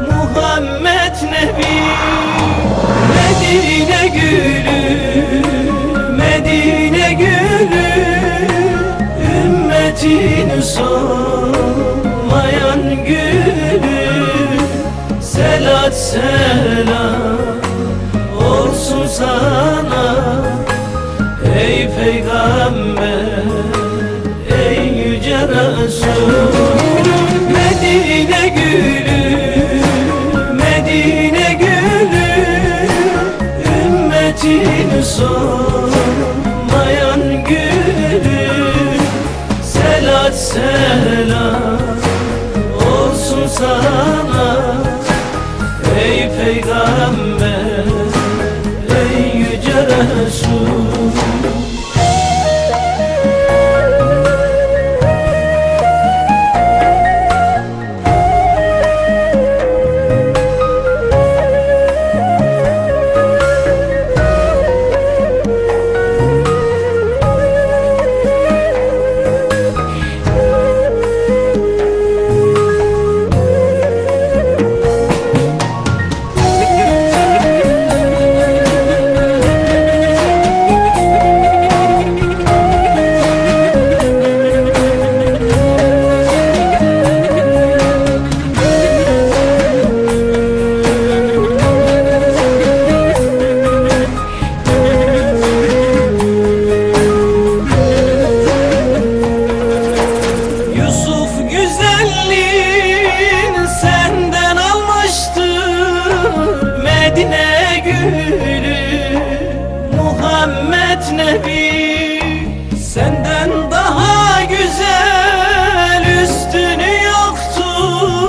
Muhammed Nebi. Medine gülü Medine gülü Ümmetin solmayan gülü. Selat selam olsun sana Ey peygamber ey yüce Resul Ümmetin solmayan Muhammed Nebi Senden daha güzel üstünü yoktur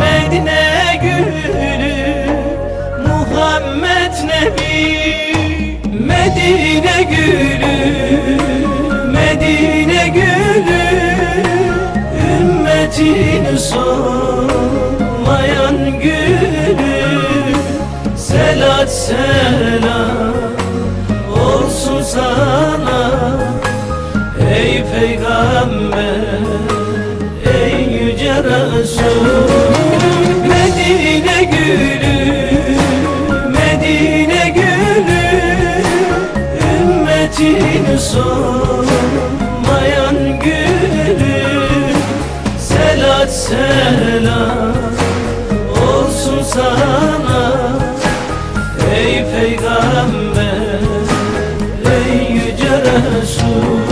Medine gülü. Muhammed Nebi Medine gülü. Medine gülü Ümmetin solmayan Medine gülü Medine gülü Ümmetin solmayan gülü Selat selam olsun sana Ey peygamber ey yüce Resul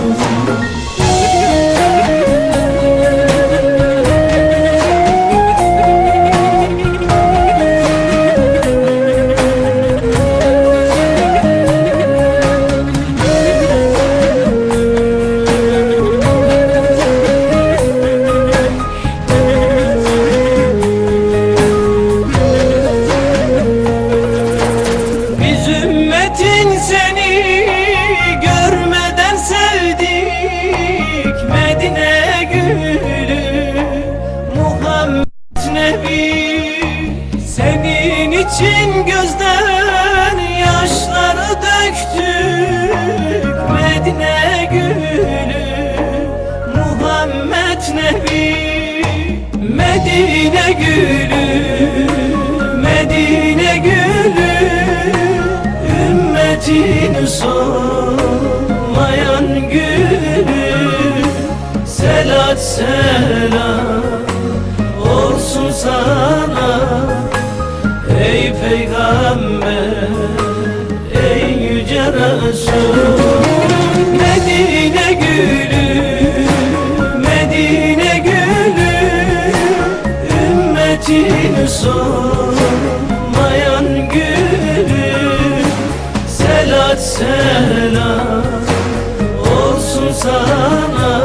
Medine gülü Medine gülü Ümmetin solmayan gülü. Selat selam olsun sana Ey peygamber ey yüce Resul Ümmetin solmayan gülü Selat selam olsun sana.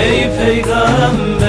Ey peygamber